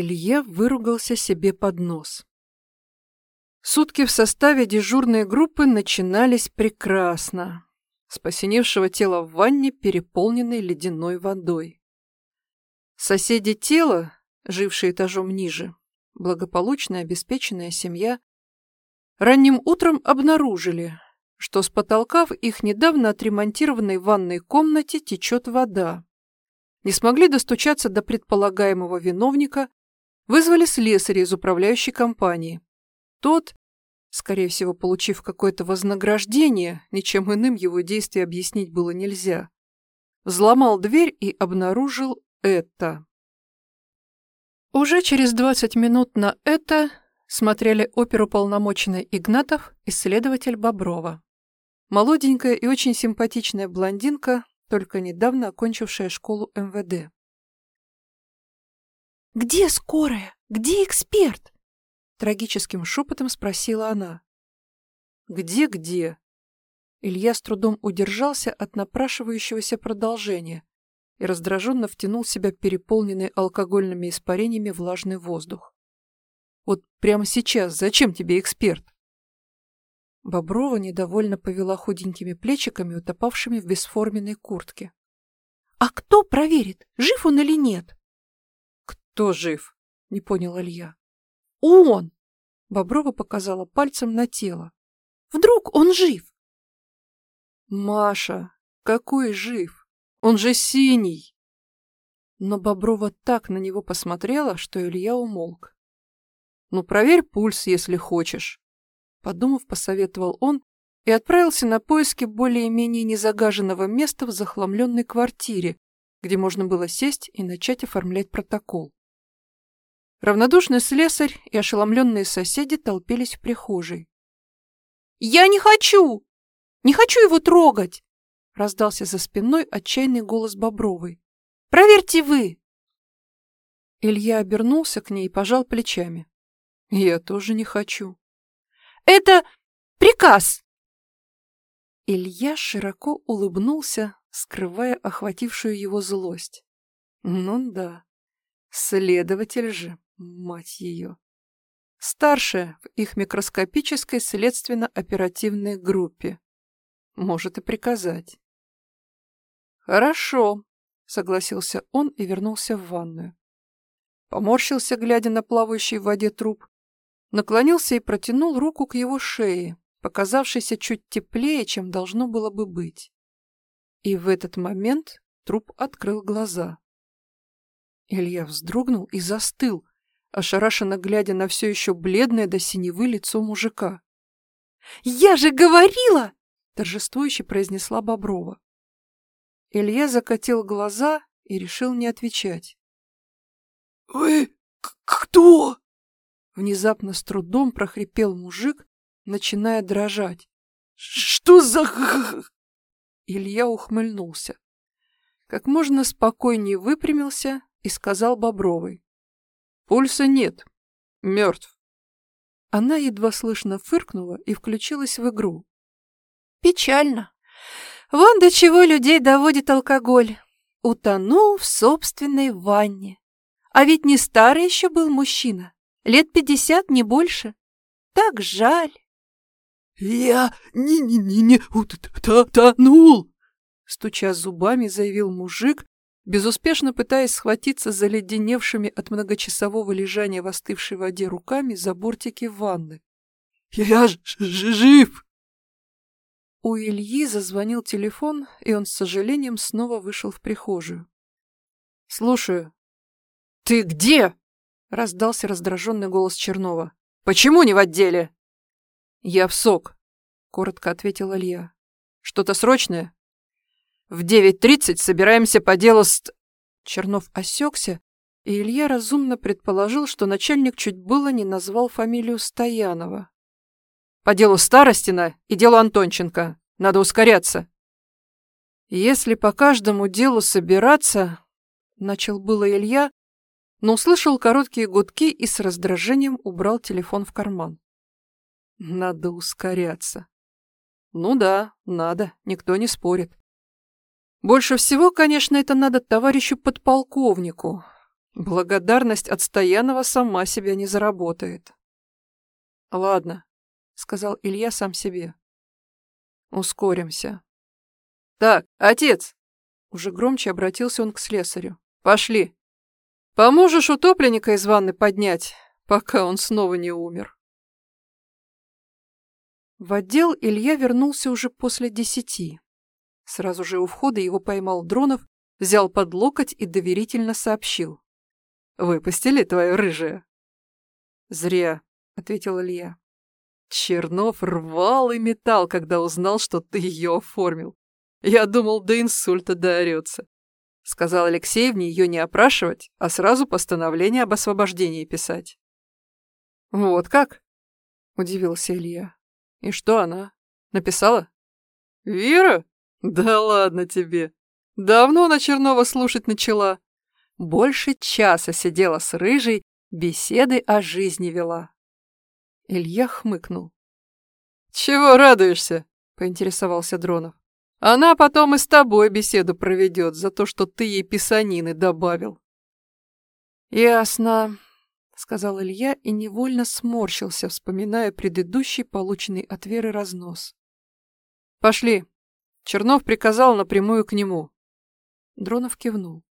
Илья выругался себе под нос. Сутки в составе дежурной группы начинались прекрасно. С посиневшего тела в ванне, переполненной ледяной водой. Соседи тела, жившие этажом ниже, благополучная обеспеченная семья, ранним утром обнаружили, что с потолка в их недавно отремонтированной ванной комнате течет вода. Не смогли достучаться до предполагаемого виновника, вызвали слесаря из управляющей компании. Тот, скорее всего, получив какое-то вознаграждение, ничем иным его действия объяснить было нельзя, взломал дверь и обнаружил это. Уже через 20 минут на это смотрели оперу полномоченный Игнатов и следователь Боброва. Молоденькая и очень симпатичная блондинка, только недавно окончившая школу МВД. «Где скорая? Где эксперт?» Трагическим шепотом спросила она. «Где-где?» Илья с трудом удержался от напрашивающегося продолжения и раздраженно втянул в себя переполненный алкогольными испарениями влажный воздух. «Вот прямо сейчас зачем тебе эксперт?» Боброва недовольно повела худенькими плечиками, утопавшими в бесформенной куртке. «А кто проверит, жив он или нет?» «Кто жив?» — не понял Илья. «Он!» — Боброва показала пальцем на тело. «Вдруг он жив?» «Маша, какой жив? Он же синий!» Но Боброва так на него посмотрела, что Илья умолк. «Ну, проверь пульс, если хочешь». Подумав, посоветовал он и отправился на поиски более-менее незагаженного места в захламленной квартире, где можно было сесть и начать оформлять протокол. Равнодушный слесарь и ошеломленные соседи толпились в прихожей. «Я не хочу! Не хочу его трогать!» раздался за спиной отчаянный голос Бобровой. «Проверьте вы!» Илья обернулся к ней и пожал плечами. «Я тоже не хочу». Это приказ!» Илья широко улыбнулся, скрывая охватившую его злость. «Ну да, следователь же, мать ее!» Старшая в их микроскопической следственно-оперативной группе. Может и приказать. «Хорошо», — согласился он и вернулся в ванную. Поморщился, глядя на плавающий в воде труп, наклонился и протянул руку к его шее, показавшейся чуть теплее, чем должно было бы быть. И в этот момент труп открыл глаза. Илья вздрогнул и застыл, ошарашенно глядя на все еще бледное до синевы лицо мужика. «Я же говорила!» — торжествующе произнесла Боброва. Илья закатил глаза и решил не отвечать. «Вы кто?» Внезапно с трудом прохрипел мужик, начиная дрожать. «Что за...» Илья ухмыльнулся. Как можно спокойнее выпрямился и сказал Бобровой. «Пульса нет. Мертв». Она едва слышно фыркнула и включилась в игру. «Печально. Вон до чего людей доводит алкоголь. Утонул в собственной ванне. А ведь не старый еще был мужчина. Лет пятьдесят, не больше. Так жаль. «Я не-не-не-не утонул!» Стуча зубами, заявил мужик, безуспешно пытаясь схватиться за леденевшими от многочасового лежания в остывшей воде руками за бортики ванны. «Я ж жив!» У Ильи зазвонил телефон, и он с сожалением снова вышел в прихожую. «Слушаю». «Ты где?» Раздался раздраженный голос Чернова. «Почему не в отделе?» «Я в СОК», — коротко ответил Илья. «Что-то срочное?» «В девять тридцать собираемся по делу с...» Чернов осекся, и Илья разумно предположил, что начальник чуть было не назвал фамилию Стоянова. «По делу Старостина и делу Антонченко. Надо ускоряться». «Если по каждому делу собираться...» — начал было Илья, но услышал короткие гудки и с раздражением убрал телефон в карман. Надо ускоряться. Ну да, надо, никто не спорит. Больше всего, конечно, это надо товарищу подполковнику. Благодарность от Стоянова сама себя не заработает. Ладно, сказал Илья сам себе. Ускоримся. Так, отец! Уже громче обратился он к слесарю. Пошли. Поможешь утопленника из ванны поднять, пока он снова не умер. В отдел Илья вернулся уже после десяти. Сразу же у входа его поймал Дронов, взял под локоть и доверительно сообщил. «Выпустили твое рыжее?» «Зря», — ответил Илья. Чернов рвал и металл, когда узнал, что ты ее оформил. Я думал, до инсульта доорется. Сказал Алексеевне ее не опрашивать, а сразу постановление об освобождении писать. «Вот как?» — удивился Илья. «И что она? Написала?» «Вера? Да ладно тебе. Давно на Чернова слушать начала. Больше часа сидела с Рыжей, беседы о жизни вела». Илья хмыкнул. «Чего радуешься?» — поинтересовался Дронов. «Она потом и с тобой беседу проведет за то, что ты ей писанины добавил». «Ясно», — сказал Илья и невольно сморщился, вспоминая предыдущий полученный от Веры разнос. «Пошли». Чернов приказал напрямую к нему. Дронов кивнул.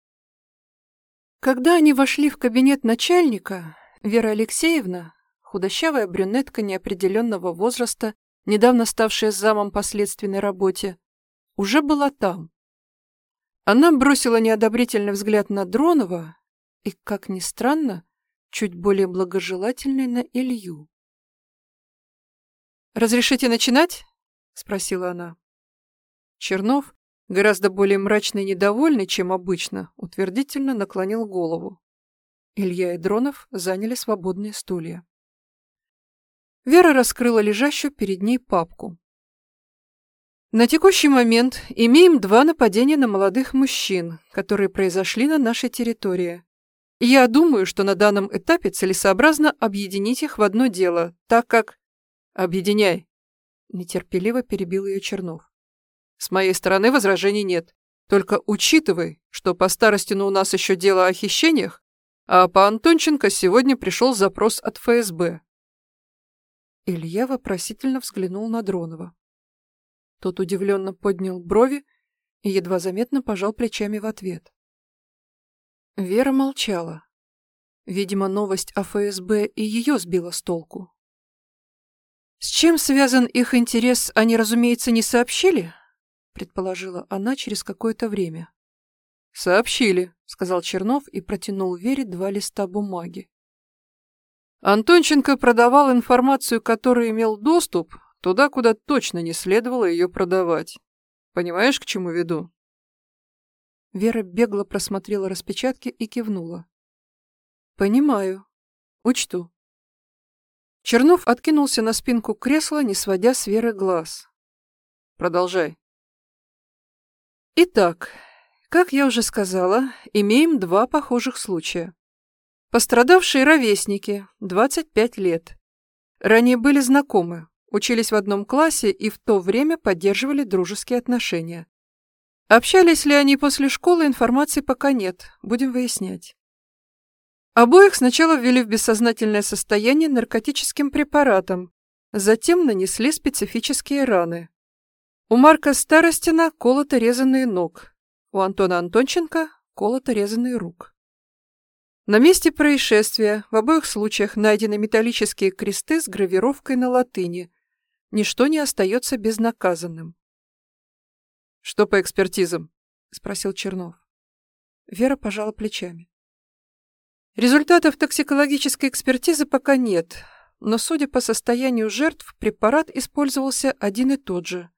Когда они вошли в кабинет начальника, Вера Алексеевна, худощавая брюнетка неопределенного возраста, недавно ставшая замом по следственной работе, уже была там. Она бросила неодобрительный взгляд на Дронова и, как ни странно, чуть более благожелательный на Илью. «Разрешите начинать?» — спросила она. Чернов, гораздо более мрачный и недовольный, чем обычно, утвердительно наклонил голову. Илья и Дронов заняли свободные стулья. Вера раскрыла лежащую перед ней папку. На текущий момент имеем два нападения на молодых мужчин, которые произошли на нашей территории. Я думаю, что на данном этапе целесообразно объединить их в одно дело, так как... Объединяй. Нетерпеливо перебил ее Чернов. С моей стороны возражений нет. Только учитывай, что по Старостину у нас еще дело о хищениях, а по Антонченко сегодня пришел запрос от ФСБ. Илья вопросительно взглянул на Дронова. Тот удивленно поднял брови и едва заметно пожал плечами в ответ. Вера молчала. Видимо, новость о ФСБ и ее сбила с толку. «С чем связан их интерес, они, разумеется, не сообщили?» Предположила она через какое-то время. «Сообщили», — сказал Чернов и протянул Вере два листа бумаги. Антонченко продавал информацию, которой имел доступ, туда, куда точно не следовало ее продавать. Понимаешь, к чему веду? Вера бегло просмотрела распечатки и кивнула. «Понимаю. Учту». Чернов откинулся на спинку кресла, не сводя с Веры глаз. «Продолжай». Итак, как я уже сказала, имеем два похожих случая. Пострадавшие ровесники, 25 лет. Ранее были знакомы, учились в одном классе и в то время поддерживали дружеские отношения. Общались ли они после школы, информации пока нет, будем выяснять. Обоих сначала ввели в бессознательное состояние наркотическим препаратом, затем нанесли специфические раны. У Марка Старостина колото резанные ног, у Антона Антонченко колото резанные рук. На месте происшествия в обоих случаях найдены металлические кресты с гравировкой на латыни. Ничто не остается безнаказанным. «Что по экспертизам?» — спросил Чернов. Вера пожала плечами. Результатов токсикологической экспертизы пока нет, но, судя по состоянию жертв, препарат использовался один и тот же.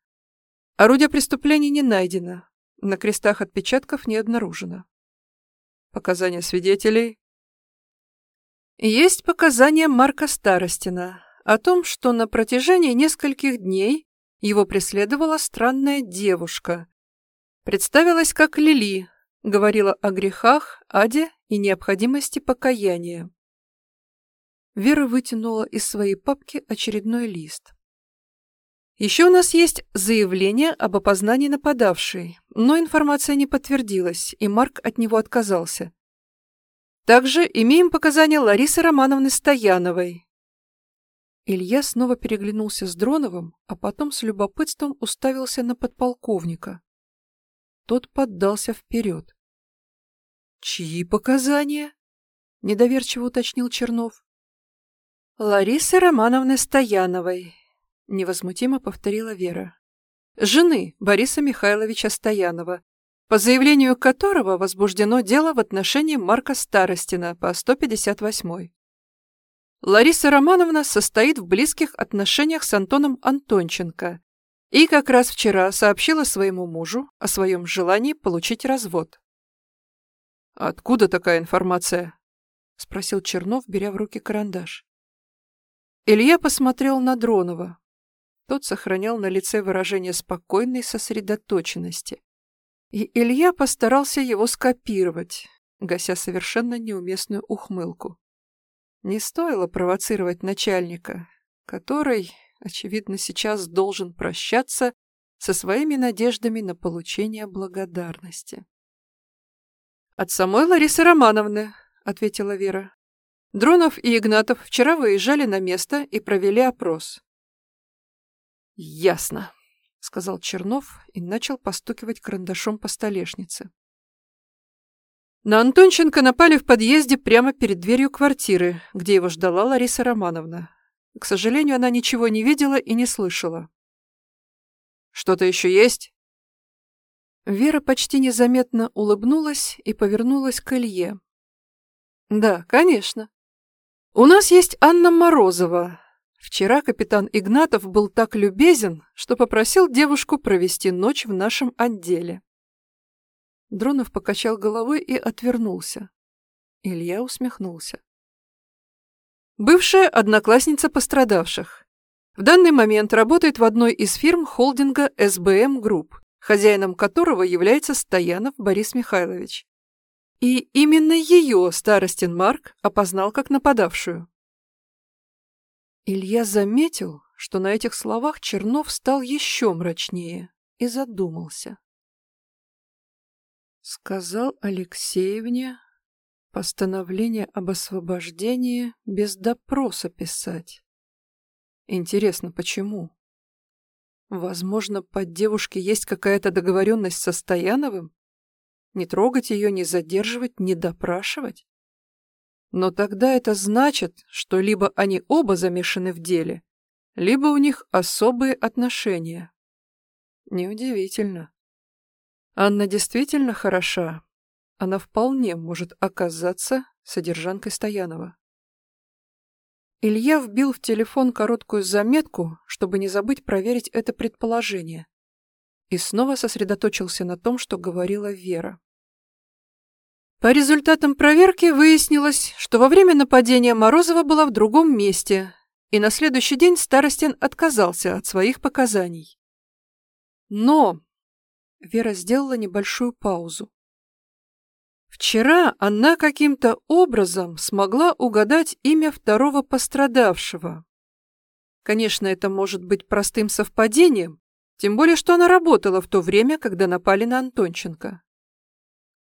Орудие преступления не найдено, на крестах отпечатков не обнаружено. Показания свидетелей. Есть показания Марка Старостина о том, что на протяжении нескольких дней его преследовала странная девушка. Представилась как Лили, говорила о грехах, аде и необходимости покаяния. Вера вытянула из своей папки очередной лист. Еще у нас есть заявление об опознании нападавшей, но информация не подтвердилась, и Марк от него отказался. Также имеем показания Ларисы Романовны Стояновой. Илья снова переглянулся с Дроновым, а потом с любопытством уставился на подполковника. Тот поддался вперед. «Чьи показания?» — недоверчиво уточнил Чернов. «Ларисы Романовны Стояновой», — невозмутимо повторила Вера. «Жены Бориса Михайловича Стоянова, по заявлению которого возбуждено дело в отношении Марка Старостина по 158 Лариса Романовна состоит в близких отношениях с Антоном Антонченко и как раз вчера сообщила своему мужу о своем желании получить развод. «Откуда такая информация?» — спросил Чернов, беря в руки карандаш. Илья посмотрел на Дронова. Тот сохранял на лице выражение спокойной сосредоточенности. И Илья постарался его скопировать, гася совершенно неуместную ухмылку. Не стоило провоцировать начальника, который, очевидно, сейчас должен прощаться со своими надеждами на получение благодарности. «От самой Ларисы Романовны», — ответила Вера. «Дронов и Игнатов вчера выезжали на место и провели опрос». «Ясно», — сказал Чернов и начал постукивать карандашом по столешнице. На Антонченко напали в подъезде прямо перед дверью квартиры, где его ждала Лариса Романовна. К сожалению, она ничего не видела и не слышала. «Что-то еще есть?» Вера почти незаметно улыбнулась и повернулась к Илье. «Да, конечно. У нас есть Анна Морозова. Вчера капитан Игнатов был так любезен, что попросил девушку провести ночь в нашем отделе». Дронов покачал головой и отвернулся. Илья усмехнулся. Бывшая одноклассница пострадавших. В данный момент работает в одной из фирм холдинга СБМ Групп, хозяином которого является Стоянов Борис Михайлович. И именно ее Старостин Марк опознал как нападавшую. Илья заметил, что на этих словах Чернов стал еще мрачнее и задумался. Сказал Алексеевне, Постановление об освобождении без допроса писать. Интересно, почему? Возможно, под девушкой есть какая-то договоренность со Стояновым? Не трогать ее, не задерживать, не допрашивать? Но тогда это значит, что либо они оба замешаны в деле, либо у них особые отношения. Неудивительно. Анна действительно хороша, она вполне может оказаться содержанкой Стоянова. Илья вбил в телефон короткую заметку, чтобы не забыть проверить это предположение, и снова сосредоточился на том, что говорила Вера. По результатам проверки выяснилось, что во время нападения Морозова была в другом месте, и на следующий день Старостин отказался от своих показаний. Но Вера сделала небольшую паузу. Вчера она каким-то образом смогла угадать имя второго пострадавшего. Конечно, это может быть простым совпадением, тем более, что она работала в то время, когда напали на Антонченко.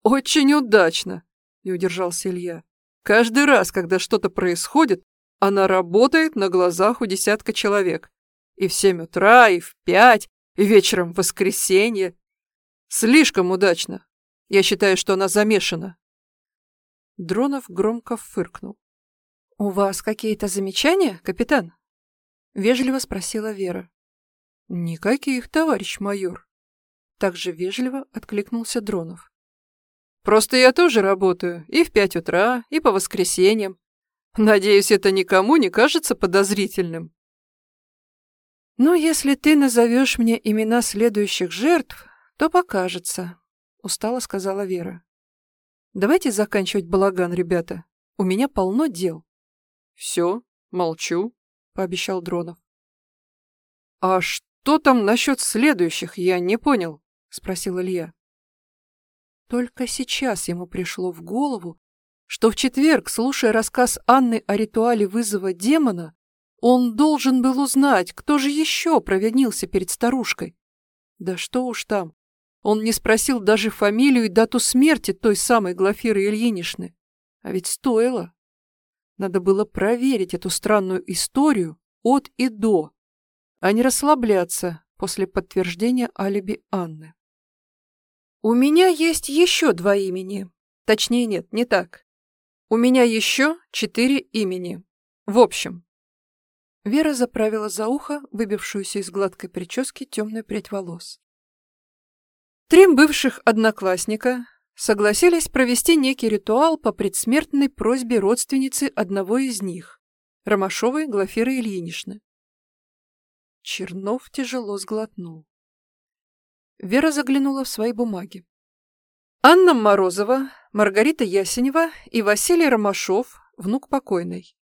«Очень удачно!» — не удержался Илья. «Каждый раз, когда что-то происходит, она работает на глазах у десятка человек. И в семь утра, и в пять, и вечером в воскресенье. Слишком удачно. Я считаю, что она замешана. Дронов громко фыркнул. «У вас какие-то замечания, капитан?» Вежливо спросила Вера. «Никаких, товарищ майор». Также вежливо откликнулся Дронов. «Просто я тоже работаю и в пять утра, и по воскресеньям. Надеюсь, это никому не кажется подозрительным». «Ну, если ты назовешь мне имена следующих жертв, то покажется», — устало сказала Вера. «Давайте заканчивать балаган, ребята. У меня полно дел». «Все, молчу», — пообещал Дронов. «А что там насчет следующих, я не понял», — спросил Илья. Только сейчас ему пришло в голову, что в четверг, слушая рассказ Анны о ритуале вызова демона, он должен был узнать, кто же еще провинился перед старушкой. Да что уж там, он не спросил даже фамилию и дату смерти той самой Глафиры Ильиничны. А ведь стоило. Надо было проверить эту странную историю от и до, а не расслабляться после подтверждения алиби Анны. У меня есть еще два имени. Точнее, нет, не так. У меня еще четыре имени. В общем. Вера заправила за ухо выбившуюся из гладкой прически темную прядь волос. Три бывших одноклассника согласились провести некий ритуал по предсмертной просьбе родственницы одного из них, Ромашовой Глафиры Ильиничны. Чернов тяжело сглотнул. Вера заглянула в свои бумаги. Анна Морозова, Маргарита Ясенева и Василий Ромашов, внук покойной.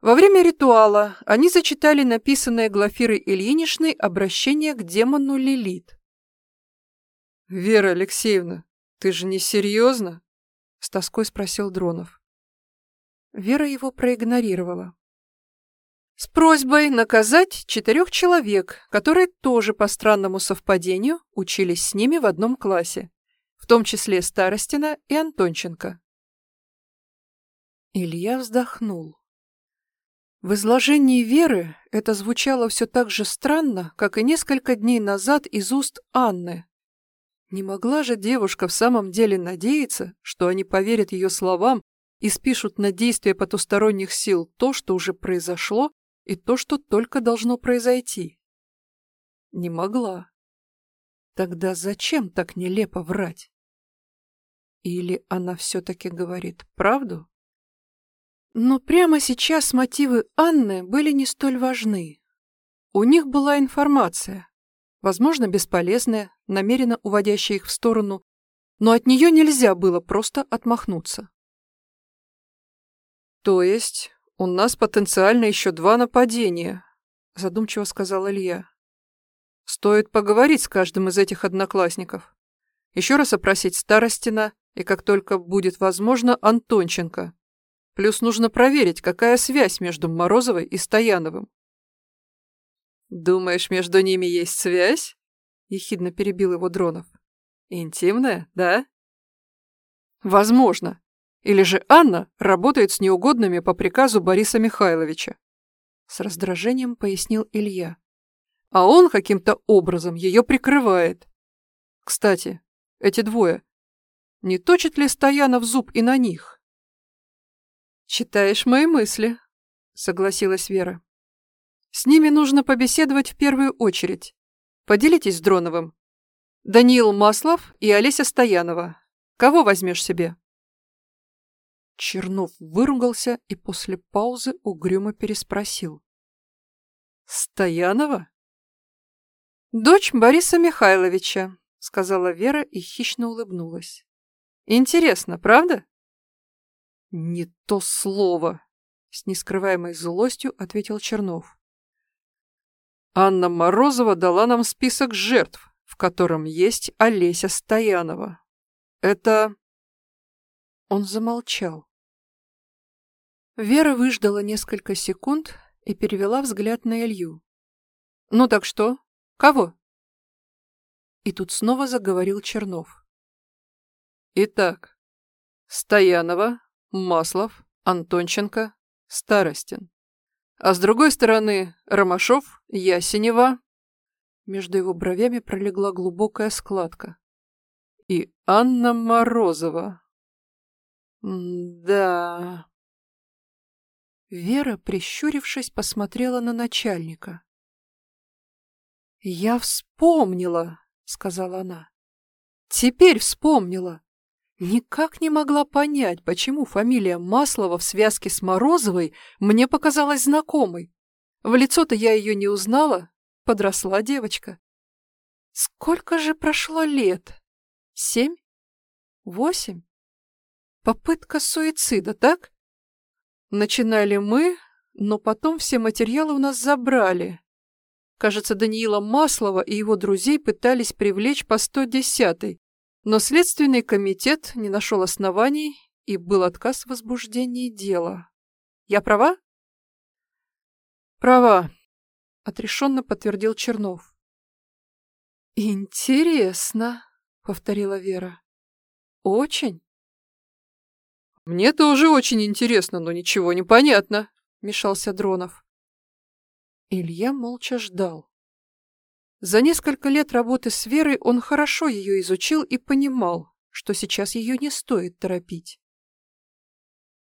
Во время ритуала они зачитали написанное Глафирой Ильиничной обращение к демону Лилит. «Вера Алексеевна, ты же не серьезно?» — с тоской спросил Дронов. Вера его проигнорировала с просьбой наказать четырех человек, которые тоже по странному совпадению учились с ними в одном классе, в том числе Старостина и Антонченко. Илья вздохнул. В изложении Веры это звучало все так же странно, как и несколько дней назад из уст Анны. Не могла же девушка в самом деле надеяться, что они поверят ее словам и спишут на действия потусторонних сил то, что уже произошло и то, что только должно произойти. Не могла. Тогда зачем так нелепо врать? Или она все-таки говорит правду? Но прямо сейчас мотивы Анны были не столь важны. У них была информация, возможно, бесполезная, намеренно уводящая их в сторону, но от нее нельзя было просто отмахнуться. То есть «У нас потенциально еще два нападения», — задумчиво сказал Илья. «Стоит поговорить с каждым из этих одноклассников. Еще раз опросить Старостина и, как только будет возможно, Антонченко. Плюс нужно проверить, какая связь между Морозовой и Стояновым». «Думаешь, между ними есть связь?» — ехидно перебил его Дронов. «Интимная, да?» «Возможно», или же Анна работает с неугодными по приказу Бориса Михайловича. С раздражением пояснил Илья. А он каким-то образом ее прикрывает. Кстати, эти двое. Не точит ли Стоянов зуб и на них? «Читаешь мои мысли», — согласилась Вера. «С ними нужно побеседовать в первую очередь. Поделитесь с Дроновым. Даниил Маслов и Олеся Стоянова. Кого возьмешь себе?» Чернов выругался и после паузы угрюмо переспросил. «Стоянова?» «Дочь Бориса Михайловича», — сказала Вера и хищно улыбнулась. «Интересно, правда?» «Не то слово», — с нескрываемой злостью ответил Чернов. «Анна Морозова дала нам список жертв, в котором есть Олеся Стоянова. Это...» Он замолчал. Вера выждала несколько секунд и перевела взгляд на Илью. «Ну так что? Кого?» И тут снова заговорил Чернов. «Итак, Стоянова, Маслов, Антонченко, Старостин. А с другой стороны Ромашов, Ясенева...» Между его бровями пролегла глубокая складка. «И Анна Морозова, «Да...» Вера, прищурившись, посмотрела на начальника. «Я вспомнила», — сказала она. «Теперь вспомнила. Никак не могла понять, почему фамилия Маслова в связке с Морозовой мне показалась знакомой. В лицо-то я ее не узнала, подросла девочка. Сколько же прошло лет? Семь? Восемь? Попытка суицида, так? Начинали мы, но потом все материалы у нас забрали. Кажется, Даниила Маслова и его друзей пытались привлечь по 110-й, но Следственный комитет не нашел оснований и был отказ в возбуждении дела. Я права? Права, отрешенно подтвердил Чернов. Интересно, повторила Вера. Очень. Мне тоже очень интересно, но ничего не понятно, мешался Дронов. Илья молча ждал. За несколько лет работы с Верой он хорошо ее изучил и понимал, что сейчас ее не стоит торопить.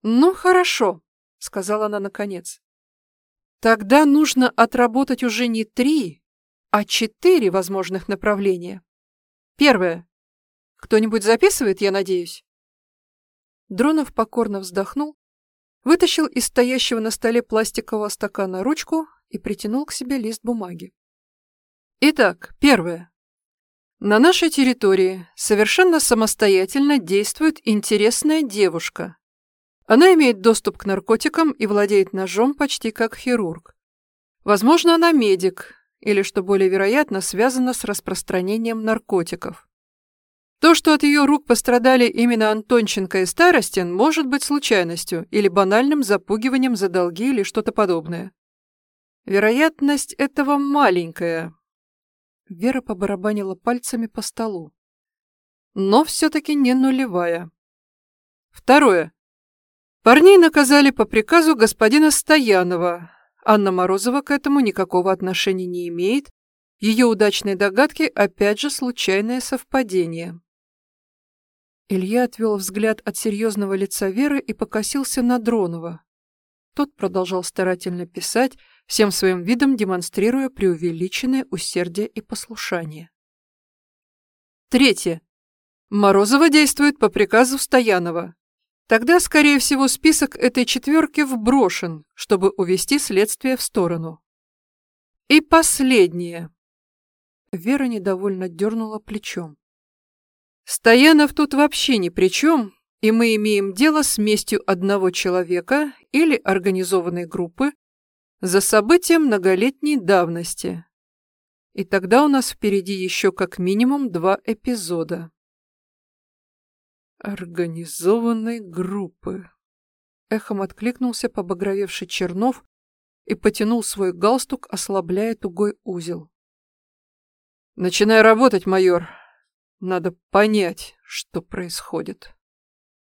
«Ну, хорошо», — сказала она наконец. «Тогда нужно отработать уже не три, а четыре возможных направления. Первое. Кто-нибудь записывает, я надеюсь?» Дронов покорно вздохнул, вытащил из стоящего на столе пластикового стакана ручку и притянул к себе лист бумаги. Итак, первое. На нашей территории совершенно самостоятельно действует интересная девушка. Она имеет доступ к наркотикам и владеет ножом почти как хирург. Возможно, она медик, или, что более вероятно, связана с распространением наркотиков. То, что от ее рук пострадали именно Антонченко и Старостин, может быть случайностью или банальным запугиванием за долги или что-то подобное. Вероятность этого маленькая, Вера побарабанила пальцами по столу. Но все-таки не нулевая. Второе. Парней наказали по приказу господина Стоянова. Анна Морозова к этому никакого отношения не имеет. Ее удачные догадки опять же случайное совпадение. Илья отвел взгляд от серьезного лица Веры и покосился на Дронова. Тот продолжал старательно писать, всем своим видом демонстрируя преувеличенное усердие и послушание. Третье. Морозова действует по приказу Стоянова. Тогда, скорее всего, список этой четверки вброшен, чтобы увести следствие в сторону. И последнее. Вера недовольно дернула плечом. Стоянов тут вообще ни при чем, и мы имеем дело с местью одного человека или организованной группы, за событием многолетней давности. И тогда у нас впереди еще как минимум два эпизода. Организованной группы. Эхом откликнулся побагровевший Чернов и потянул свой галстук, ослабляя тугой узел. «Начинай работать, майор. Надо понять, что происходит».